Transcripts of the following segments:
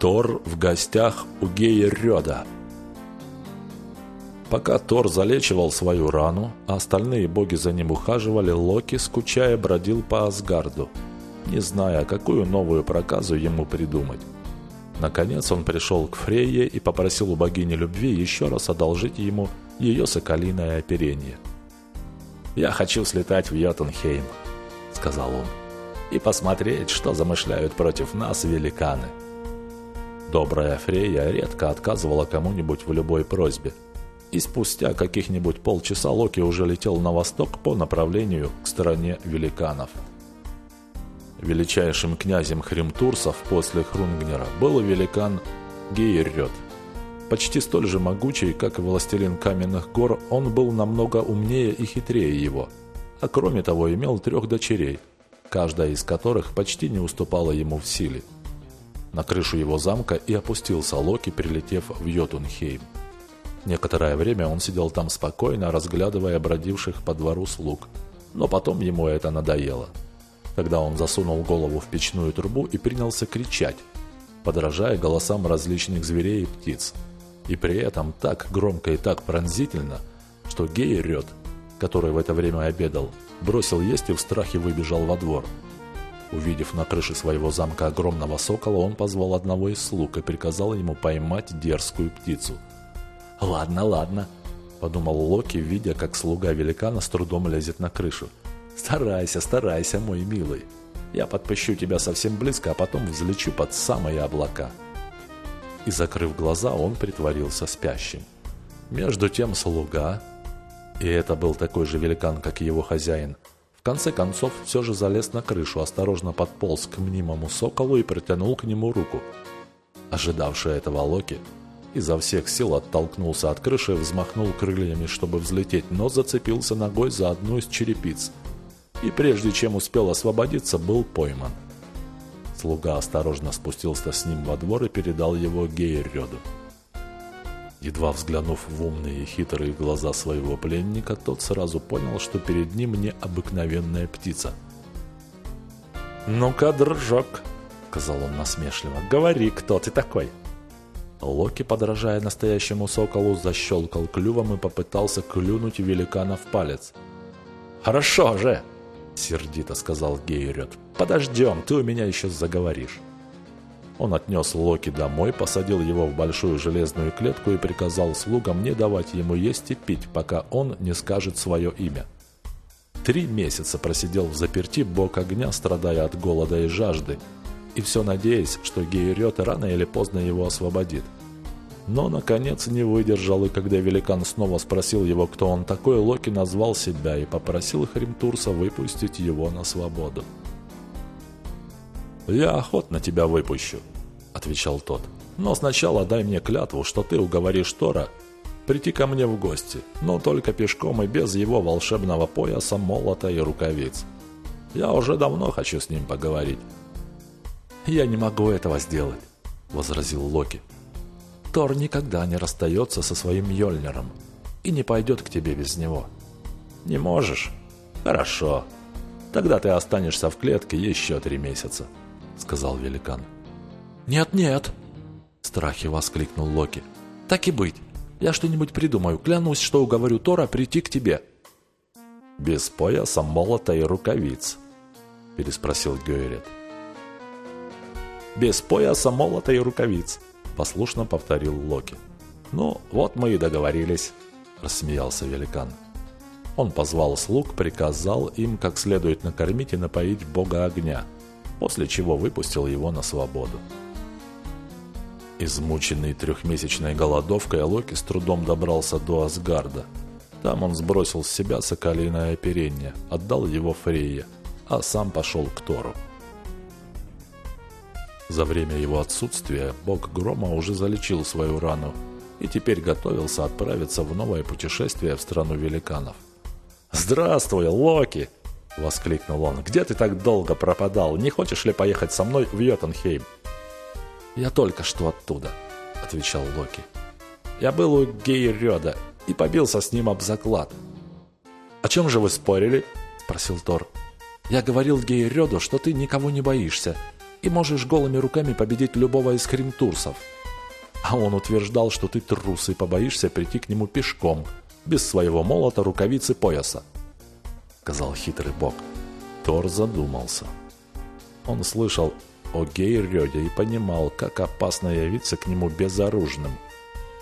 Тор в гостях у Гея Рёда. Пока Тор залечивал свою рану, а остальные боги за ним ухаживали, Локи, скучая, бродил по Асгарду, не зная, какую новую проказу ему придумать. Наконец он пришел к Фрейе и попросил у богини любви еще раз одолжить ему ее соколиное оперение. «Я хочу слетать в Йотунхейм», — сказал он, — «и посмотреть, что замышляют против нас великаны». Добрая Фрея редко отказывала кому-нибудь в любой просьбе. И спустя каких-нибудь полчаса Локи уже летел на восток по направлению к стороне великанов. Величайшим князем Хримтурсов после Хрунгнера был великан Гейррёд. Почти столь же могучий, как и властелин каменных гор, он был намного умнее и хитрее его, а кроме того имел трех дочерей, каждая из которых почти не уступала ему в силе на крышу его замка и опустился Локи, прилетев в Йотунхейм. Некоторое время он сидел там спокойно, разглядывая бродивших по двору слуг. Но потом ему это надоело. Тогда он засунул голову в печную трубу и принялся кричать, подражая голосам различных зверей и птиц. И при этом так громко и так пронзительно, что Гейрет, который в это время обедал, бросил есть и в страхе выбежал во двор. Увидев на крыше своего замка огромного сокола, он позвал одного из слуг и приказал ему поймать дерзкую птицу. «Ладно, ладно», — подумал Локи, видя, как слуга великана с трудом лезет на крышу. «Старайся, старайся, мой милый. Я подпущу тебя совсем близко, а потом взлечу под самые облака». И, закрыв глаза, он притворился спящим. Между тем слуга, и это был такой же великан, как его хозяин, в конце концов, все же залез на крышу, осторожно подполз к мнимому соколу и протянул к нему руку. Ожидавший этого Локи изо всех сил оттолкнулся от крыши взмахнул крыльями, чтобы взлететь, но зацепился ногой за одну из черепиц. И прежде чем успел освободиться, был пойман. Слуга осторожно спустился с ним во двор и передал его Гейрёду. Едва взглянув в умные и хитрые глаза своего пленника, тот сразу понял, что перед ним необыкновенная птица. «Ну-ка, дружок», — сказал он насмешливо, — «говори, кто ты такой?» Локи, подражая настоящему соколу, защелкал клювом и попытался клюнуть великана в палец. «Хорошо же!» — сердито сказал Гейрет. «Подождем, ты у меня еще заговоришь». Он отнес Локи домой, посадил его в большую железную клетку и приказал слугам не давать ему есть и пить, пока он не скажет свое имя. Три месяца просидел в заперти бок огня, страдая от голода и жажды, и все надеясь, что Гейрет рано или поздно его освободит. Но, наконец, не выдержал, и когда великан снова спросил его, кто он такой, Локи назвал себя и попросил Хримтурса выпустить его на свободу. «Я охотно тебя выпущу», — отвечал тот. «Но сначала дай мне клятву, что ты уговоришь Тора прийти ко мне в гости, но только пешком и без его волшебного пояса, молота и рукавиц. Я уже давно хочу с ним поговорить». «Я не могу этого сделать», — возразил Локи. «Тор никогда не расстается со своим Йольнером и не пойдет к тебе без него». «Не можешь? Хорошо. Тогда ты останешься в клетке еще три месяца» сказал великан. «Нет-нет!» – в страхе воскликнул Локи. «Так и быть. Я что-нибудь придумаю. Клянусь, что уговорю Тора прийти к тебе». «Без пояса, молота и рукавиц», – переспросил Гюэрет. «Без пояса, молота и рукавиц», – послушно повторил Локи. «Ну, вот мы и договорились», – рассмеялся великан. Он позвал слуг, приказал им как следует накормить и напоить бога огня – после чего выпустил его на свободу. Измученный трехмесячной голодовкой, Локи с трудом добрался до Асгарда. Там он сбросил с себя соколиное оперение, отдал его Фрейе, а сам пошел к Тору. За время его отсутствия бог Грома уже залечил свою рану и теперь готовился отправиться в новое путешествие в страну великанов. «Здравствуй, Локи!» — воскликнул он. «Где ты так долго пропадал? Не хочешь ли поехать со мной в Йотунхейм?» «Я только что оттуда», — отвечал Локи. «Я был у Гейрёда и побился с ним об заклад». «О чем же вы спорили?» — спросил Тор. «Я говорил Гейрёду, что ты никого не боишься, и можешь голыми руками победить любого из хримтурсов. А он утверждал, что ты трус и побоишься прийти к нему пешком, без своего молота, рукавицы, пояса», — сказал хитрый бог. Тор задумался. Он слышал о Гейрёде и понимал, как опасно явиться к нему безоружным.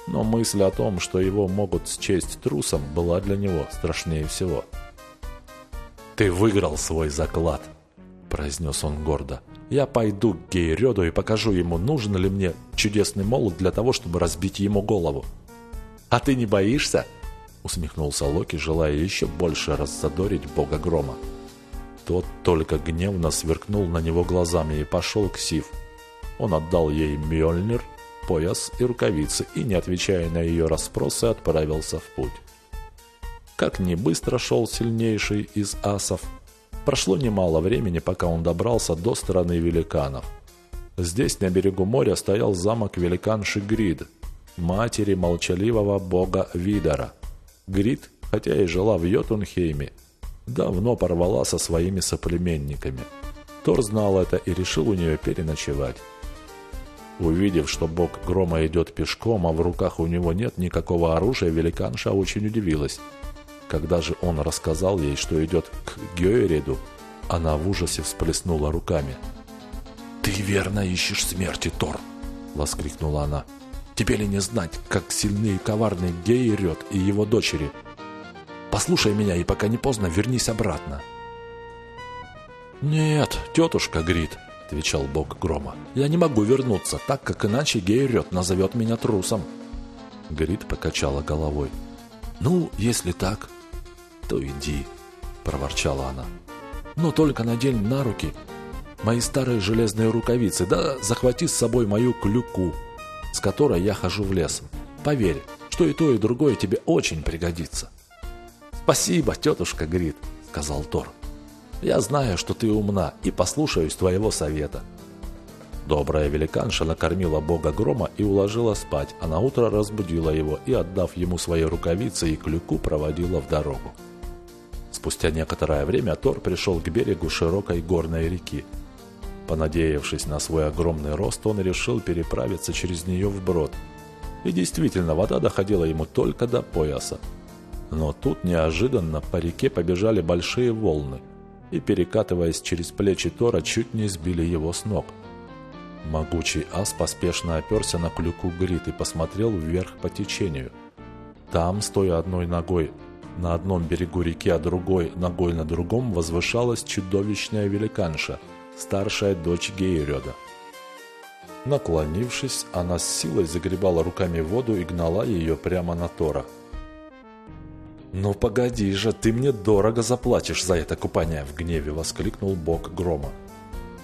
Но мысль о том, что его могут счесть трусом, была для него страшнее всего. «Ты выиграл свой заклад», — произнес он гордо. «Я пойду к Гейрёду и покажу ему, нужен ли мне чудесный молот для того, чтобы разбить ему голову». «А ты не боишься?» — усмехнулся Локи, желая еще больше раззадорить бога грома. Тот только гневно сверкнул на него глазами и пошел к Сив. Он отдал ей Мьёльнир, пояс и рукавицы и, не отвечая на ее расспросы, отправился в путь. Как не быстро шел сильнейший из асов, прошло немало времени, пока он добрался до стороны великанов. Здесь, на берегу моря, стоял замок великанши Грид, матери молчаливого бога Видора. Грид, хотя и жила в Йотунхейме, давно порвала со своими соплеменниками. Тор знал это и решил у нее переночевать. Увидев, что бог грома идет пешком, а в руках у него нет никакого оружия, великанша очень удивилась. Когда же он рассказал ей, что идет к Гёереду, она в ужасе всплеснула руками. «Ты верно ищешь смерти, Тор!» — воскликнула она. «Тебе ли не знать, как сильны и коварны Гейрет и его дочери?» Послушай меня, и пока не поздно, вернись обратно». «Нет, тетушка Грит», — отвечал бог грома, — «я не могу вернуться, так как иначе Гейрет назовет меня трусом». Грит покачала головой. «Ну, если так, то иди», — проворчала она. «Но только надень на руки мои старые железные рукавицы, да захвати с собой мою клюку, с которой я хожу в лес. Поверь, что и то, и другое тебе очень пригодится». «Спасибо, тетушка Грит», — сказал Тор. «Я знаю, что ты умна и послушаюсь твоего совета». Добрая великанша накормила бога грома и уложила спать, а на утро разбудила его и, отдав ему свои рукавицы и клюку, проводила в дорогу. Спустя некоторое время Тор пришел к берегу широкой горной реки. Понадеявшись на свой огромный рост, он решил переправиться через нее вброд. И действительно, вода доходила ему только до пояса. Но тут неожиданно по реке побежали большие волны и, перекатываясь через плечи Тора, чуть не сбили его с ног. Могучий ас поспешно оперся на клюку Грит и посмотрел вверх по течению. Там, стоя одной ногой на одном берегу реки, а другой ногой на другом, возвышалась чудовищная великанша, старшая дочь Гейрёда. Наклонившись, она с силой загребала руками воду и гнала ее прямо на Тора – «Ну погоди же, ты мне дорого заплатишь за это купание!» – в гневе воскликнул бог грома.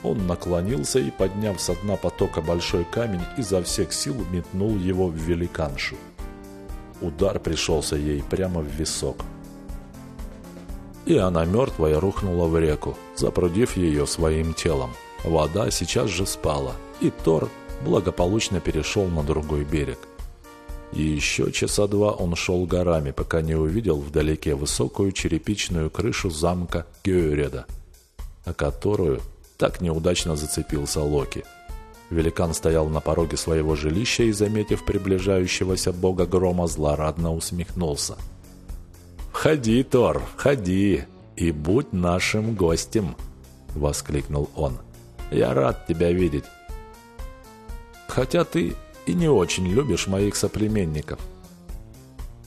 Он наклонился и, подняв со дна потока большой камень, изо всех сил метнул его в великаншу. Удар пришелся ей прямо в висок. И она мертвая рухнула в реку, запрудив ее своим телом. Вода сейчас же спала, и Тор благополучно перешел на другой берег. И еще часа два он шел горами, пока не увидел вдалеке высокую черепичную крышу замка Геореда, о которую так неудачно зацепился Локи. Великан стоял на пороге своего жилища и, заметив приближающегося бога грома, злорадно усмехнулся. «Входи, Тор, входи и будь нашим гостем!» — воскликнул он. «Я рад тебя видеть. Хотя ты и не очень любишь моих соплеменников.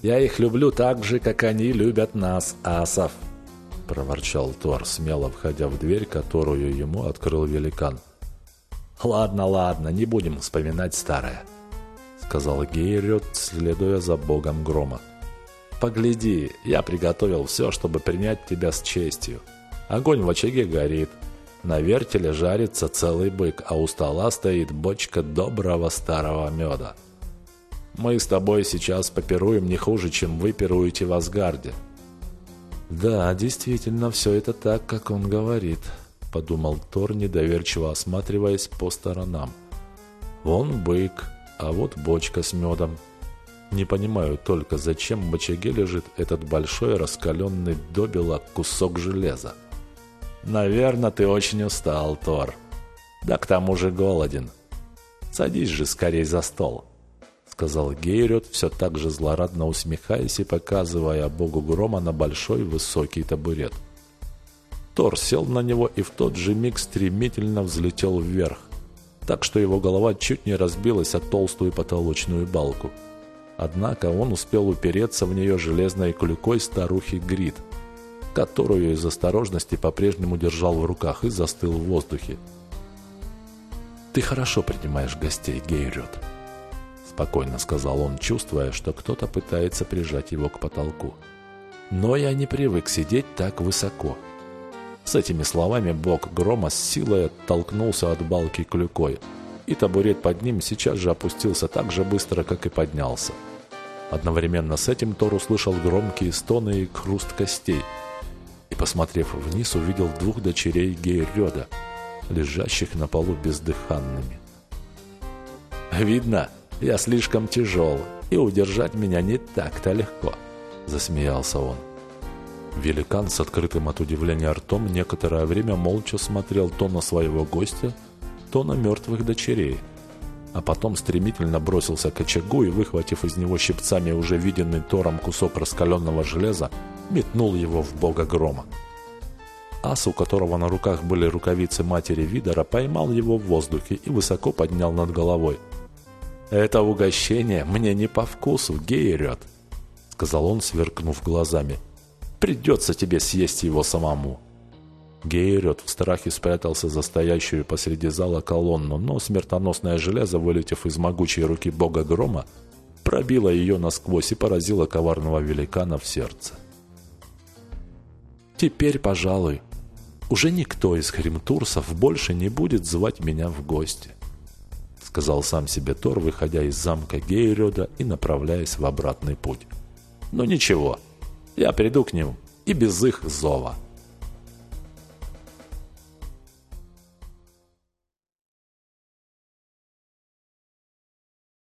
Я их люблю так же, как они любят нас, асов, проворчал Тор, смело входя в дверь, которую ему открыл великан. Ладно, ладно, не будем вспоминать старое, сказал Гейрют, следуя за богом грома. Погляди, я приготовил все, чтобы принять тебя с честью. Огонь в очаге горит, на вертеле жарится целый бык, а у стола стоит бочка доброго старого меда. Мы с тобой сейчас попируем не хуже, чем вы пируете в Асгарде. Да, действительно, все это так, как он говорит, подумал Тор, недоверчиво осматриваясь по сторонам. Вон бык, а вот бочка с медом. Не понимаю только, зачем в бочаге лежит этот большой раскаленный добело кусок железа. «Наверное, ты очень устал, Тор», Да к тому же голоден. Садись же скорей за стол, сказал Гейрет, все так же злорадно усмехаясь и показывая богу грома на большой высокий табурет. Тор сел на него и в тот же миг стремительно взлетел вверх, так что его голова чуть не разбилась о толстую потолочную балку. Однако он успел упереться в нее железной клюкой старухи Грид, которую из осторожности по-прежнему держал в руках и застыл в воздухе. «Ты хорошо принимаешь гостей, Гейрет», — спокойно сказал он, чувствуя, что кто-то пытается прижать его к потолку. «Но я не привык сидеть так высоко». С этими словами бог грома с силой оттолкнулся от балки клюкой, и табурет под ним сейчас же опустился так же быстро, как и поднялся. Одновременно с этим Тор услышал громкие стоны и хруст костей, и, посмотрев вниз, увидел двух дочерей Гейрёда, лежащих на полу бездыханными. «Видно, я слишком тяжел, и удержать меня не так-то легко», — засмеялся он. Великан с открытым от удивления ртом некоторое время молча смотрел то на своего гостя, то на мертвых дочерей — а потом стремительно бросился к очагу и, выхватив из него щипцами уже виденный Тором кусок раскаленного железа, метнул его в бога грома. Ас, у которого на руках были рукавицы матери Видора, поймал его в воздухе и высоко поднял над головой. «Это угощение мне не по вкусу, Гейрет», — сказал он, сверкнув глазами. «Придется тебе съесть его самому». Гейрет в страхе спрятался за стоящую посреди зала колонну, но смертоносное железо, вылетев из могучей руки бога грома, пробило ее насквозь и поразило коварного великана в сердце. «Теперь, пожалуй, уже никто из хримтурсов больше не будет звать меня в гости», сказал сам себе Тор, выходя из замка Гейрёда и направляясь в обратный путь. «Ну ничего, я приду к ним и без их зова».